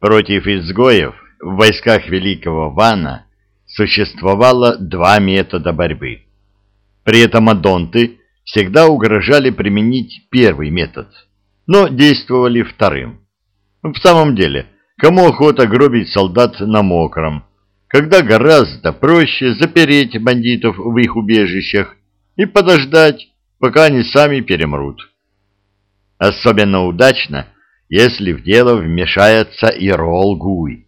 Против изгоев в войсках великого Вана существовало два метода борьбы. При этом адонты всегда угрожали применить первый метод, но действовали вторым. В самом деле, кому охота гробить солдат на мокром, когда гораздо проще запереть бандитов в их убежищах и подождать, пока они сами перемрут. Особенно удачно, если в дело вмешается и Ролл-Гуй.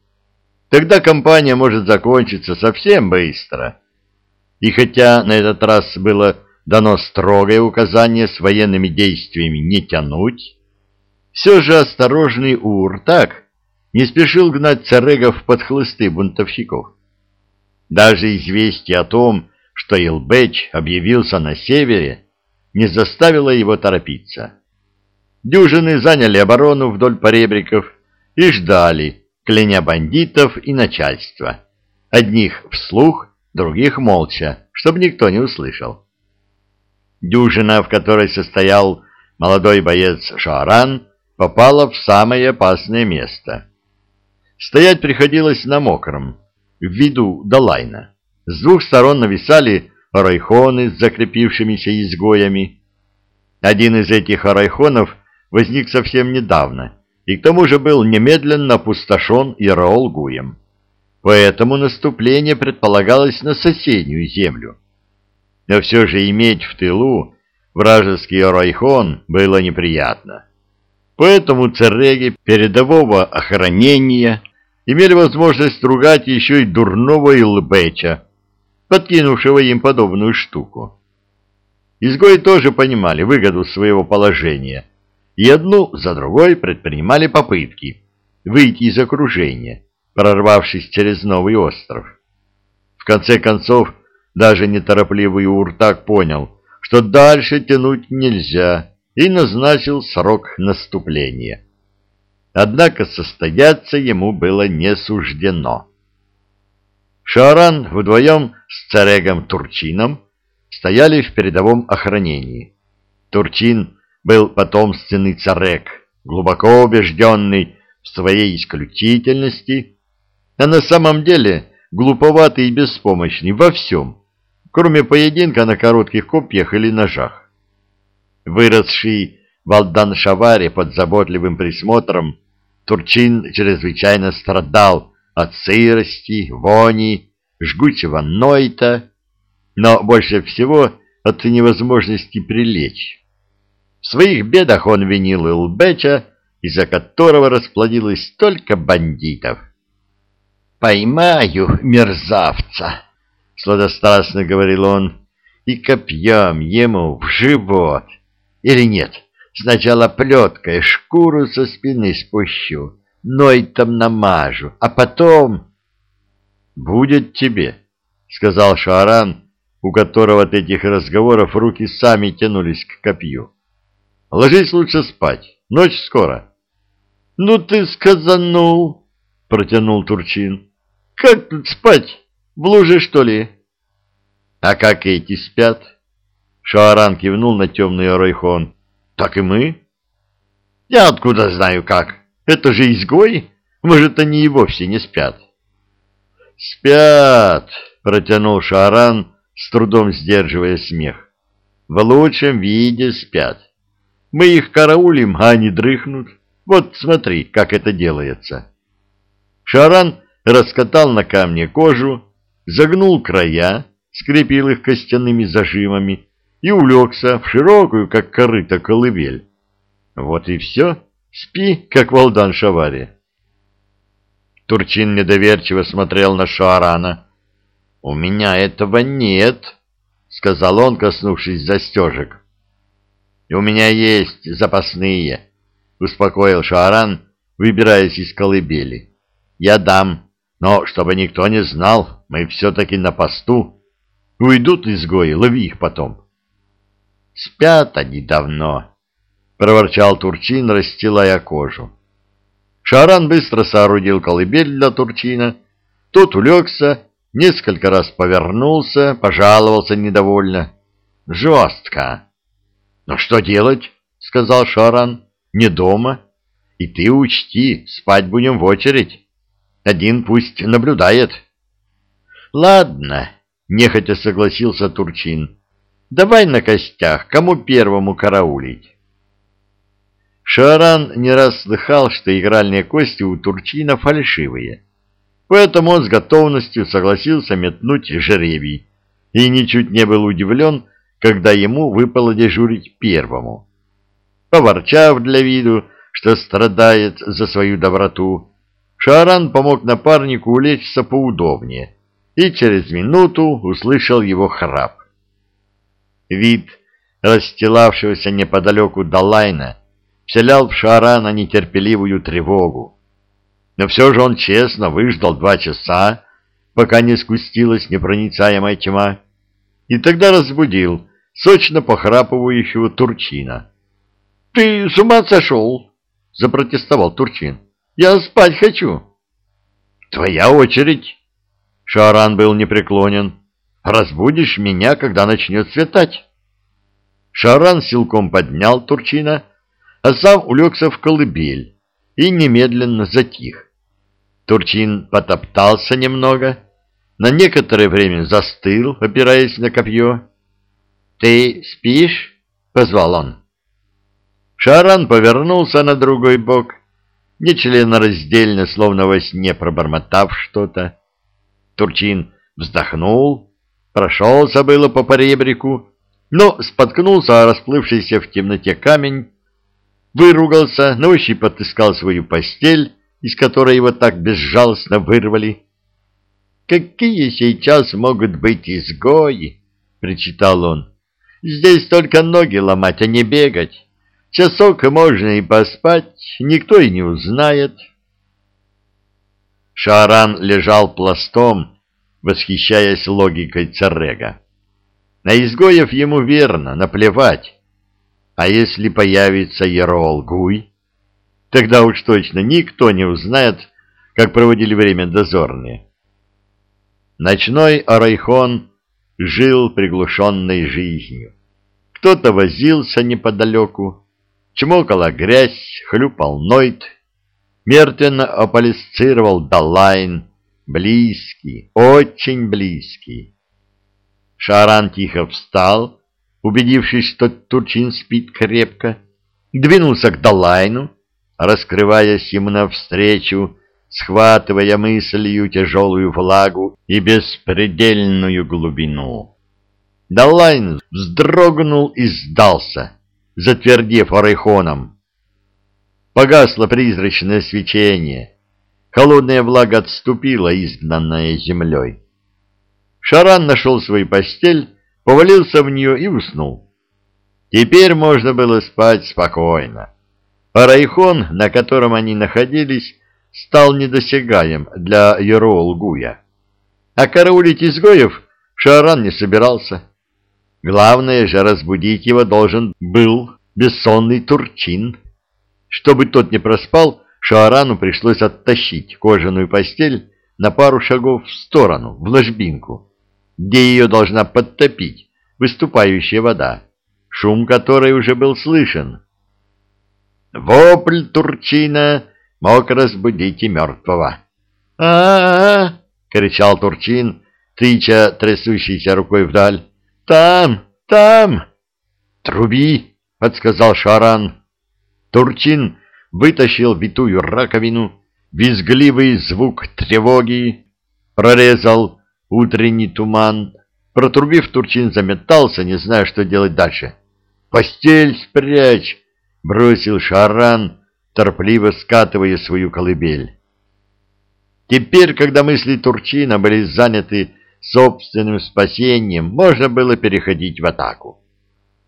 Тогда кампания может закончиться совсем быстро. И хотя на этот раз было дано строгое указание с военными действиями не тянуть, все же осторожный Уртак не спешил гнать царегов под хлысты бунтовщиков. Даже известие о том, что Илбеч объявился на севере, не заставило его торопиться. Дюжины заняли оборону вдоль поребриков и ждали, кляня бандитов и начальства. Одних вслух, других молча, чтобы никто не услышал. Дюжина, в которой состоял молодой боец Шаран, попала в самое опасное место. Стоять приходилось на мокром, в виду Далайна. С двух сторон нависали райхоны с закрепившимися изгоями. Один из этих райхонов возник совсем недавно и к тому же был немедленно опустошен Ираол-Гуем. Поэтому наступление предполагалось на соседнюю землю. Но все же иметь в тылу вражеский райхон было неприятно. Поэтому цареги передового охранения имели возможность ругать еще и дурного Илбеча, подкинувшего им подобную штуку. Изгои тоже понимали выгоду своего положения и одну за другой предпринимали попытки выйти из окружения, прорвавшись через новый остров. В конце концов, даже неторопливый Уртак понял, что дальше тянуть нельзя, и назначил срок наступления. Однако состояться ему было не суждено. Шаран вдвоем с царегом Турчином стояли в передовом охранении. Турчин был потомственный царек, глубоко убежденный в своей исключительности, а на самом деле глуповатый и беспомощный во всем, кроме поединка на коротких копьях или ножах. Выросший в Алдан-Шаваре под заботливым присмотром, Турчин чрезвычайно страдал от сырости, вони, жгучего нойта, но больше всего от невозможности прилечь. В своих бедах он винил Илбеча, из-за которого расплодилось столько бандитов. «Поймаю мерзавца!» — сладострастно говорил он, — «и копьем ему в живот. Или нет, сначала плеткой шкуру со спины спущу, ной там намажу, а потом...» «Будет тебе», — сказал Шаран, у которого от этих разговоров руки сами тянулись к копью. Ложись лучше спать. Ночь скоро. — Ну ты сказанул, — протянул Турчин. — Как тут спать? В луже, что ли? — А как эти спят? Шааран кивнул на темный оройхон. — Так и мы. — Я откуда знаю как? Это же изгой. Может, они и вовсе не спят. — Спят, — протянул Шааран, с трудом сдерживая смех. — В лучшем виде спят. — мы их караулим, а они дрыхнут. Вот смотри, как это делается. Шаран раскатал на камне кожу, загнул края, скрепил их костяными зажимами и улегся в широкую, как корыто, колыбель. Вот и все. Спи, как Валдан Шавари. Турчин недоверчиво смотрел на Шарана. «У меня этого нет», — сказал он, коснувшись застежек. «У меня есть запасные», — успокоил Шааран, выбираясь из колыбели. «Я дам, но чтобы никто не знал, мы все-таки на посту. Уйдут изгои, лови их потом». «Спят они давно», — проворчал Турчин, расстилая кожу. Шаран быстро соорудил колыбель для Турчина. Тот улегся, несколько раз повернулся, пожаловался недовольно. «Жестко!» «Но что делать?» — сказал Шаран. «Не дома. И ты учти, спать будем в очередь. Один пусть наблюдает. Ладно, нехотя согласился Турчин. Давай на костях, кому первому караулить. Шаран не раз слыхал, что игральные кости у Турчина фальшивые. Поэтому он с готовностью согласился метнуть жеребий и ничуть не был удивлен, когда ему выпало дежурить первому. Поворчав для виду, что страдает за свою доброту, Шаран помог напарнику улечься поудобнее и через минуту услышал его храп. Вид расстилавшегося неподалеку Далайна вселял в Шарана нетерпеливую тревогу. Но все же он честно выждал два часа, пока не скустилась непроницаемая тьма, и тогда разбудил сочно похрапывающего Турчина. — Ты с ума сошел? — запротестовал Турчин. — Я спать хочу. — Твоя очередь. Шаран был непреклонен. — Разбудишь меня, когда начнет светать. Шаран силком поднял Турчина, а сам улегся в колыбель и немедленно затих. Турчин потоптался немного, на некоторое время застыл, опираясь на копье. «Ты спишь?» — позвал он. Шаран повернулся на другой бок, нечленораздельно, словно во сне пробормотав что-то. Турчин вздохнул, прошелся было по поребрику, но споткнулся о расплывшийся в темноте камень, выругался, на ощупь отыскал свою постель, из которой его так безжалостно вырвали. «Какие сейчас могут быть изгои?» — причитал он. Здесь только ноги ломать, а не бегать. Часок можно и поспать, никто и не узнает. Шаран лежал пластом, восхищаясь логикой Царега. На изгоев ему верно, наплевать. А если появится Гуй, тогда уж точно никто не узнает, как проводили время дозорные. Ночной Арайхон жил приглушенной жизнью. Кто-то возился неподалеку, чмокала грязь, хлюпал Нойт, мертвенно аполисцировал Далайн, близкий, очень близкий. Шаран тихо встал, убедившись, что Турчин спит крепко, двинулся к Далайну, раскрываясь ему навстречу, схватывая мыслью тяжелую влагу и беспредельную глубину. Далайн вздрогнул и сдался, затвердев орайхоном. Погасло призрачное свечение, холодная влага отступила, изгнанная землей. Шаран нашел свою постель, повалился в нее и уснул. Теперь можно было спать спокойно. Арайхон, на котором они находились, стал недосягаем для Ероол-Гуя. А караулить изгоев Шаран не собирался. Главное же разбудить его должен был бессонный Турчин. Чтобы тот не проспал, Шаарану пришлось оттащить кожаную постель на пару шагов в сторону, в ложбинку, где ее должна подтопить выступающая вода, шум которой уже был слышен. Вопль Турчина мог разбудить и мертвого. а а, -а, кричал Турчин, тыча трясущейся рукой вдаль. «Там! Там!» «Труби!» — подсказал Шаран. Турчин вытащил витую раковину, визгливый звук тревоги, прорезал утренний туман. Протрубив, Турчин заметался, не зная, что делать дальше. «Постель спрячь!» — бросил Шаран, торопливо скатывая свою колыбель. Теперь, когда мысли Турчина были заняты собственным спасением, можно было переходить в атаку.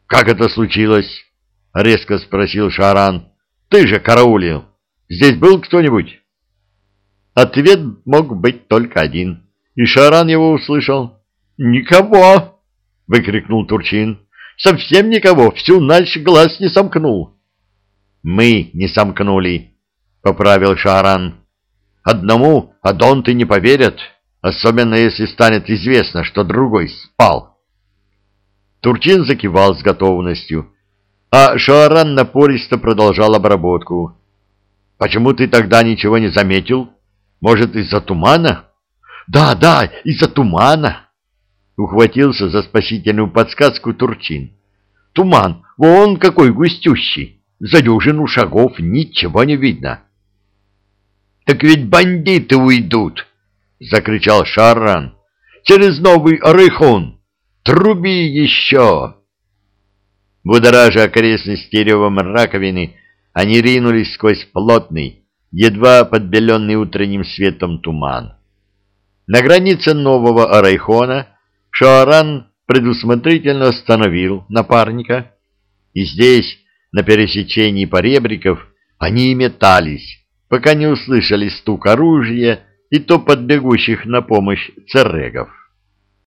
«Как это случилось?» — резко спросил Шаран. «Ты же караулил. Здесь был кто-нибудь?» Ответ мог быть только один, и Шаран его услышал. «Никого!» — выкрикнул Турчин. «Совсем никого, всю ночь глаз не сомкнул». Мы не сомкнули, — поправил Шаран. Одному адонты не поверят, особенно если станет известно, что другой спал. Турчин закивал с готовностью, а Шааран напористо продолжал обработку. Почему ты тогда ничего не заметил? Может, из-за тумана? Да, да, из-за тумана. Ухватился за спасительную подсказку Турчин. Туман, вон какой густющий. За дюжину шагов ничего не видно. — Так ведь бандиты уйдут! — закричал Шаран. — Через новый Орыхон! Труби еще! Будоража окрестности ревом раковины, они ринулись сквозь плотный, едва подбеленный утренним светом туман. На границе нового Арайхона Шоаран предусмотрительно остановил напарника, и здесь, на пересечении поребриков, они метались, пока не услышали стук оружия и топот бегущих на помощь церегов.